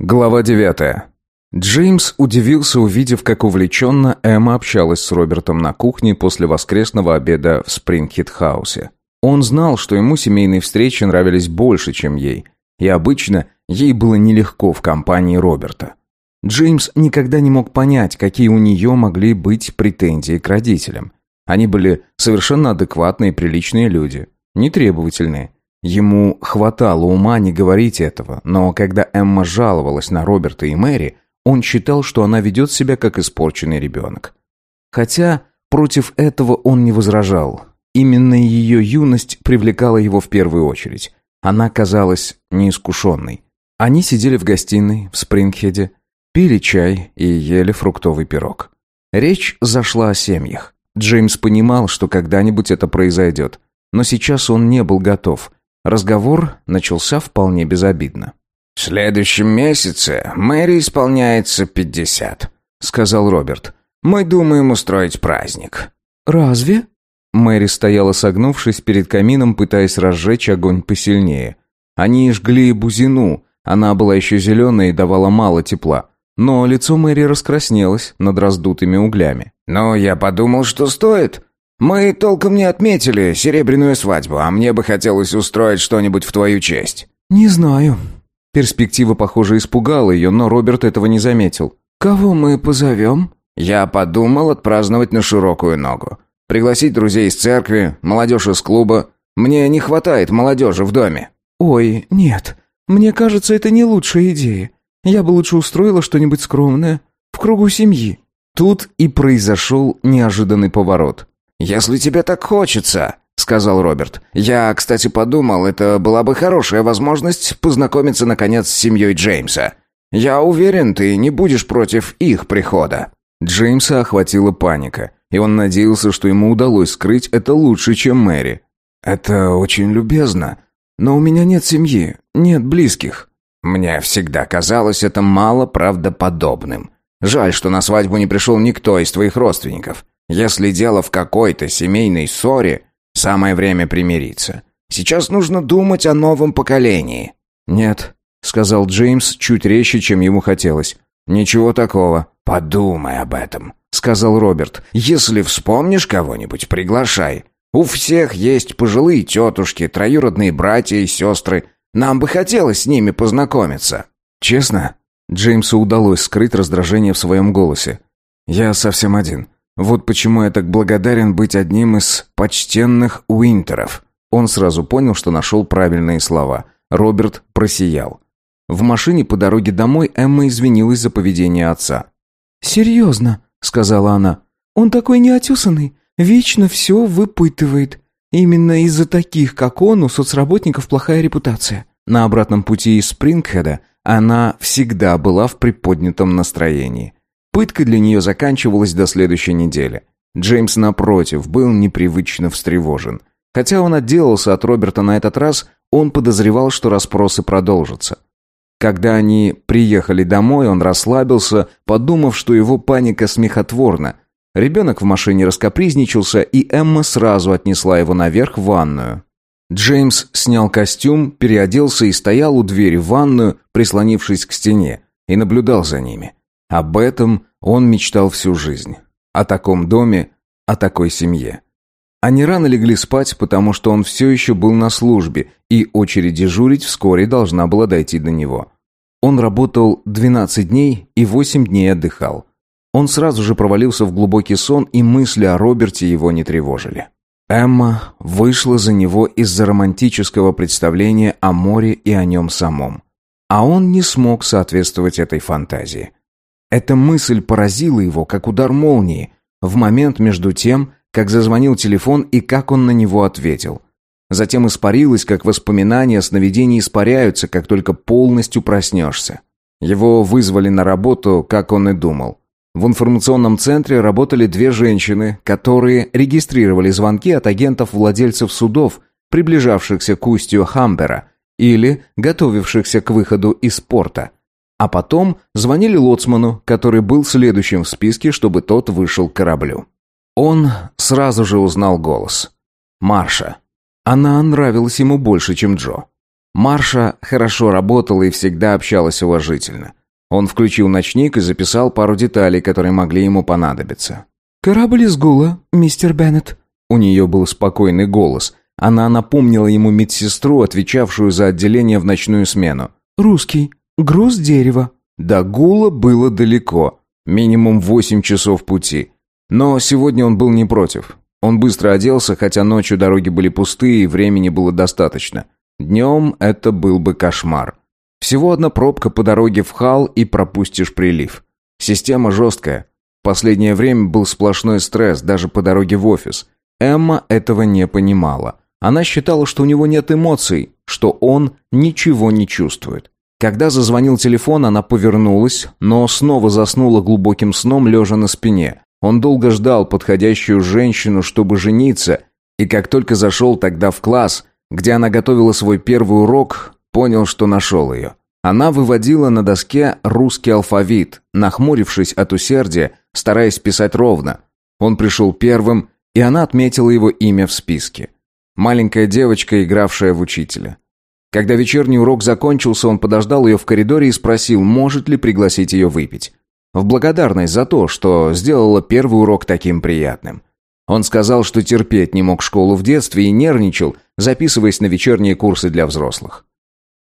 Глава 9. Джеймс удивился, увидев, как увлеченно Эмма общалась с Робертом на кухне после воскресного обеда в Спрингхит-хаусе. Он знал, что ему семейные встречи нравились больше, чем ей, и обычно ей было нелегко в компании Роберта. Джеймс никогда не мог понять, какие у нее могли быть претензии к родителям. Они были совершенно адекватные и приличные люди, нетребовательные. Ему хватало ума не говорить этого, но когда Эмма жаловалась на Роберта и Мэри, он считал, что она ведет себя как испорченный ребенок. Хотя против этого он не возражал. Именно ее юность привлекала его в первую очередь. Она казалась неискушенной. Они сидели в гостиной в Спрингхеде, пили чай и ели фруктовый пирог. Речь зашла о семьях. Джеймс понимал, что когда-нибудь это произойдет, но сейчас он не был готов – Разговор начался вполне безобидно. «В следующем месяце Мэри исполняется пятьдесят», — сказал Роберт. «Мы думаем устроить праздник». «Разве?» Мэри стояла согнувшись перед камином, пытаясь разжечь огонь посильнее. Они жгли бузину, она была еще зеленая и давала мало тепла. Но лицо Мэри раскраснелось над раздутыми углями. «Ну, я подумал, что стоит. Мы толком не отметили серебряную свадьбу, а мне бы хотелось устроить что-нибудь в твою честь». «Не знаю». Перспектива, похоже, испугала ее, но Роберт этого не заметил. «Кого мы позовем?» Я подумал отпраздновать на широкую ногу. Пригласить друзей из церкви, молодежь из клуба. Мне не хватает молодежи в доме. «Ой, нет. Мне кажется, это не лучшая идея. Я бы лучше устроила что-нибудь скромное. В кругу семьи». Тут и произошел неожиданный поворот. «Если тебе так хочется», — сказал Роберт. «Я, кстати, подумал, это была бы хорошая возможность познакомиться, наконец, с семьей Джеймса. Я уверен, ты не будешь против их прихода». Джеймса охватила паника, и он надеялся, что ему удалось скрыть это лучше, чем Мэри. «Это очень любезно, но у меня нет семьи, нет близких». Мне всегда казалось это мало правдоподобным. Жаль, что на свадьбу не пришел никто из твоих родственников. Если дело в какой-то семейной ссоре, самое время примириться. Сейчас нужно думать о новом поколении». «Нет», — сказал Джеймс чуть резче, чем ему хотелось. «Ничего такого». «Подумай об этом», — сказал Роберт. «Если вспомнишь кого-нибудь, приглашай. У всех есть пожилые тетушки, троюродные братья и сестры. Нам бы хотелось с ними познакомиться». «Честно?» Джеймсу удалось скрыть раздражение в своем голосе. «Я совсем один. Вот почему я так благодарен быть одним из почтенных Уинтеров. Он сразу понял, что нашел правильные слова. Роберт просиял. В машине по дороге домой Эмма извинилась за поведение отца. «Серьезно», — сказала она. «Он такой неотесанный, вечно все выпытывает. Именно из-за таких, как он, у соцработников плохая репутация». На обратном пути из Спрингхеда она всегда была в приподнятом настроении. Пытка для нее заканчивалась до следующей недели. Джеймс, напротив, был непривычно встревожен. Хотя он отделался от Роберта на этот раз, он подозревал, что расспросы продолжатся. Когда они приехали домой, он расслабился, подумав, что его паника смехотворна. Ребенок в машине раскопризничался, и Эмма сразу отнесла его наверх в ванную. Джеймс снял костюм, переоделся и стоял у двери в ванную, прислонившись к стене, и наблюдал за ними. Об этом он мечтал всю жизнь. О таком доме, о такой семье. Они рано легли спать, потому что он все еще был на службе, и очередь дежурить вскоре должна была дойти до него. Он работал 12 дней и 8 дней отдыхал. Он сразу же провалился в глубокий сон, и мысли о Роберте его не тревожили. Эмма вышла за него из-за романтического представления о море и о нем самом. А он не смог соответствовать этой фантазии. Эта мысль поразила его, как удар молнии, в момент между тем, как зазвонил телефон и как он на него ответил. Затем испарилось, как воспоминания о сновидении испаряются, как только полностью проснешься. Его вызвали на работу, как он и думал. В информационном центре работали две женщины, которые регистрировали звонки от агентов-владельцев судов, приближавшихся к устью Хамбера или готовившихся к выходу из порта. А потом звонили лоцману, который был следующим в списке, чтобы тот вышел к кораблю. Он сразу же узнал голос. Марша. Она нравилась ему больше, чем Джо. Марша хорошо работала и всегда общалась уважительно. Он включил ночник и записал пару деталей, которые могли ему понадобиться. «Корабль из Гула, мистер Беннет». У нее был спокойный голос. Она напомнила ему медсестру, отвечавшую за отделение в ночную смену. «Русский. Груз дерева». До Гула было далеко. Минимум восемь часов пути. Но сегодня он был не против. Он быстро оделся, хотя ночью дороги были пустые и времени было достаточно. Днем это был бы кошмар. Всего одна пробка по дороге в Хал и пропустишь прилив. Система жесткая. Последнее время был сплошной стресс, даже по дороге в офис. Эмма этого не понимала. Она считала, что у него нет эмоций, что он ничего не чувствует. Когда зазвонил телефон, она повернулась, но снова заснула глубоким сном, лежа на спине. Он долго ждал подходящую женщину, чтобы жениться, и как только зашел тогда в класс, где она готовила свой первый урок, понял, что нашел ее. Она выводила на доске русский алфавит, нахмурившись от усердия, стараясь писать ровно. Он пришел первым, и она отметила его имя в списке. Маленькая девочка, игравшая в учителя. Когда вечерний урок закончился, он подождал ее в коридоре и спросил, может ли пригласить ее выпить. В благодарность за то, что сделала первый урок таким приятным. Он сказал, что терпеть не мог школу в детстве и нервничал, записываясь на вечерние курсы для взрослых.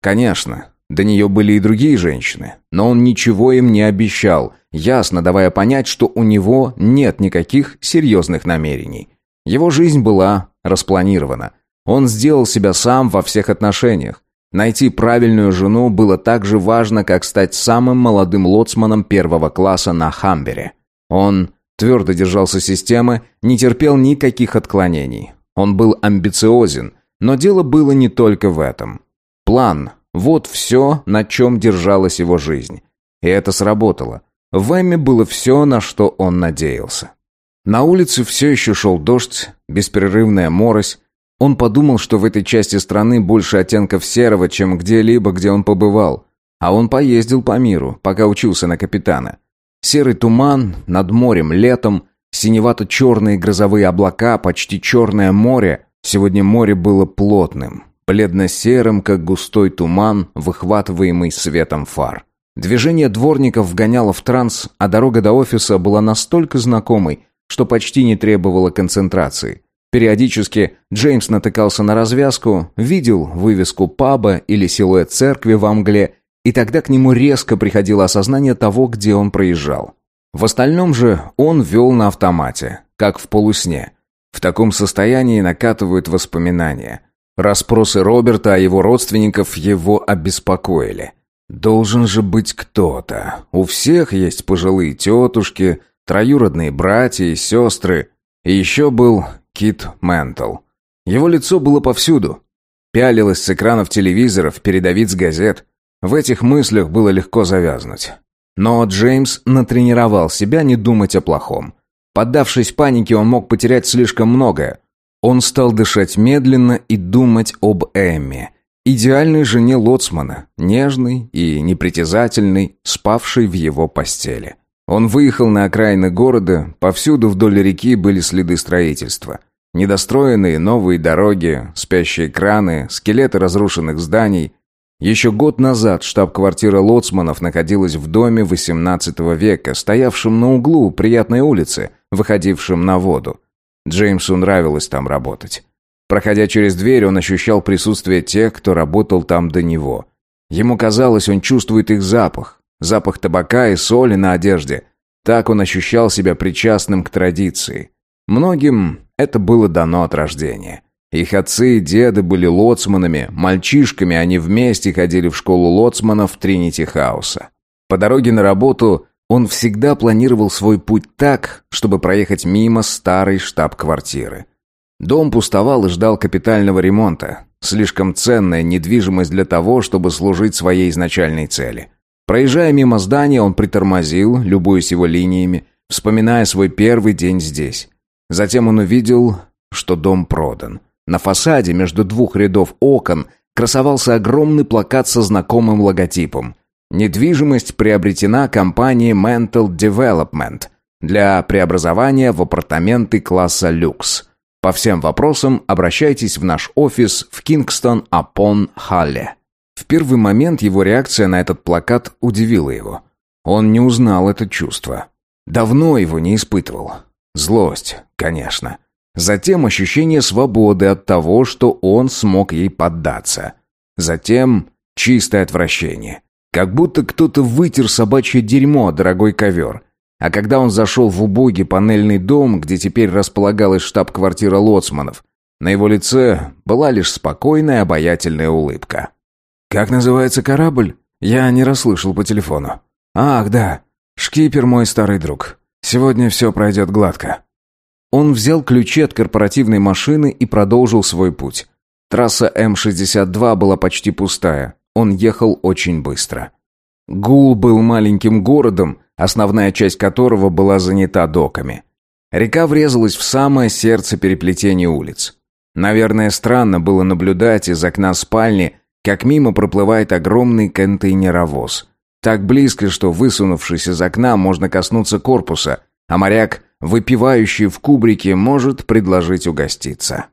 Конечно, до нее были и другие женщины, но он ничего им не обещал, ясно давая понять, что у него нет никаких серьезных намерений. Его жизнь была распланирована. Он сделал себя сам во всех отношениях. Найти правильную жену было так же важно, как стать самым молодым лоцманом первого класса на Хамбере. Он твердо держался системы, не терпел никаких отклонений. Он был амбициозен, но дело было не только в этом. План, вот все, на чем держалась его жизнь. И это сработало. В Эмме было все, на что он надеялся. На улице все еще шел дождь, беспрерывная морось. Он подумал, что в этой части страны больше оттенков серого, чем где-либо, где он побывал. А он поездил по миру, пока учился на капитана. Серый туман над морем летом, синевато-черные грозовые облака, почти черное море. Сегодня море было плотным, бледно-серым, как густой туман, выхватываемый светом фар. Движение дворников вгоняло в транс, а дорога до офиса была настолько знакомой, что почти не требовала концентрации. Периодически Джеймс натыкался на развязку, видел вывеску паба или силуэт церкви в Амгле, и тогда к нему резко приходило осознание того, где он проезжал. В остальном же он вел на автомате, как в полусне. В таком состоянии накатывают воспоминания. Распросы Роберта о его родственников его обеспокоили. Должен же быть кто-то. У всех есть пожилые тетушки, троюродные братья и сестры. И еще был Кит Ментл. Его лицо было повсюду. Пялилось с экранов телевизоров, передовиц газет. В этих мыслях было легко завязнуть. Но Джеймс натренировал себя не думать о плохом. Поддавшись панике, он мог потерять слишком многое. Он стал дышать медленно и думать об Эмме, идеальной жене Лоцмана, нежной и непритязательной, спавшей в его постели. Он выехал на окраины города, повсюду вдоль реки были следы строительства. Недостроенные новые дороги, спящие краны, скелеты разрушенных зданий. Еще год назад штаб-квартира Лоцманов находилась в доме XVIII века, стоявшем на углу приятной улицы, выходившем на воду. Джеймсу нравилось там работать. Проходя через дверь, он ощущал присутствие тех, кто работал там до него. Ему казалось, он чувствует их запах. Запах табака и соли на одежде. Так он ощущал себя причастным к традиции. Многим это было дано от рождения. Их отцы и деды были лоцманами, мальчишками они вместе ходили в школу лоцманов Тринити Хауса. По дороге на работу он всегда планировал свой путь так, чтобы проехать мимо старой штаб-квартиры. Дом пустовал и ждал капитального ремонта. Слишком ценная недвижимость для того, чтобы служить своей изначальной цели. Проезжая мимо здания, он притормозил, любуясь его линиями, вспоминая свой первый день здесь. Затем он увидел, что дом продан. На фасаде между двух рядов окон красовался огромный плакат со знакомым логотипом – Недвижимость приобретена компанией Mental Development для преобразования в апартаменты класса люкс. По всем вопросам обращайтесь в наш офис в Кингстон-апон-Халле. В первый момент его реакция на этот плакат удивила его. Он не узнал это чувство. Давно его не испытывал. Злость, конечно. Затем ощущение свободы от того, что он смог ей поддаться. Затем чистое отвращение. Как будто кто-то вытер собачье дерьмо, дорогой ковер. А когда он зашел в убогий панельный дом, где теперь располагалась штаб-квартира лоцманов, на его лице была лишь спокойная обаятельная улыбка. «Как называется корабль?» Я не расслышал по телефону. «Ах, да. Шкипер мой старый друг. Сегодня все пройдет гладко». Он взял ключи от корпоративной машины и продолжил свой путь. Трасса М-62 была почти пустая. Он ехал очень быстро. Гул был маленьким городом, основная часть которого была занята доками. Река врезалась в самое сердце переплетения улиц. Наверное, странно было наблюдать из окна спальни, как мимо проплывает огромный контейнеровоз. Так близко, что, высунувшись из окна, можно коснуться корпуса, а моряк, выпивающий в кубрике, может предложить угоститься.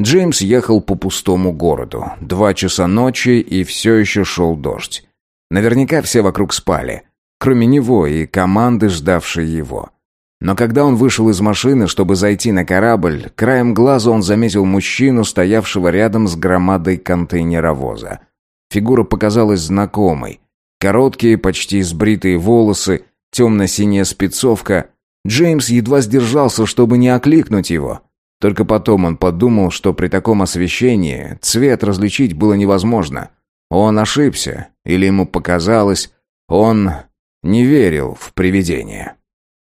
Джеймс ехал по пустому городу. Два часа ночи, и все еще шел дождь. Наверняка все вокруг спали, кроме него и команды, ждавшей его. Но когда он вышел из машины, чтобы зайти на корабль, краем глаза он заметил мужчину, стоявшего рядом с громадой контейнеровоза. Фигура показалась знакомой. Короткие, почти сбритые волосы, темно-синяя спецовка. Джеймс едва сдержался, чтобы не окликнуть его. Только потом он подумал, что при таком освещении цвет различить было невозможно. Он ошибся, или ему показалось, он не верил в привидения.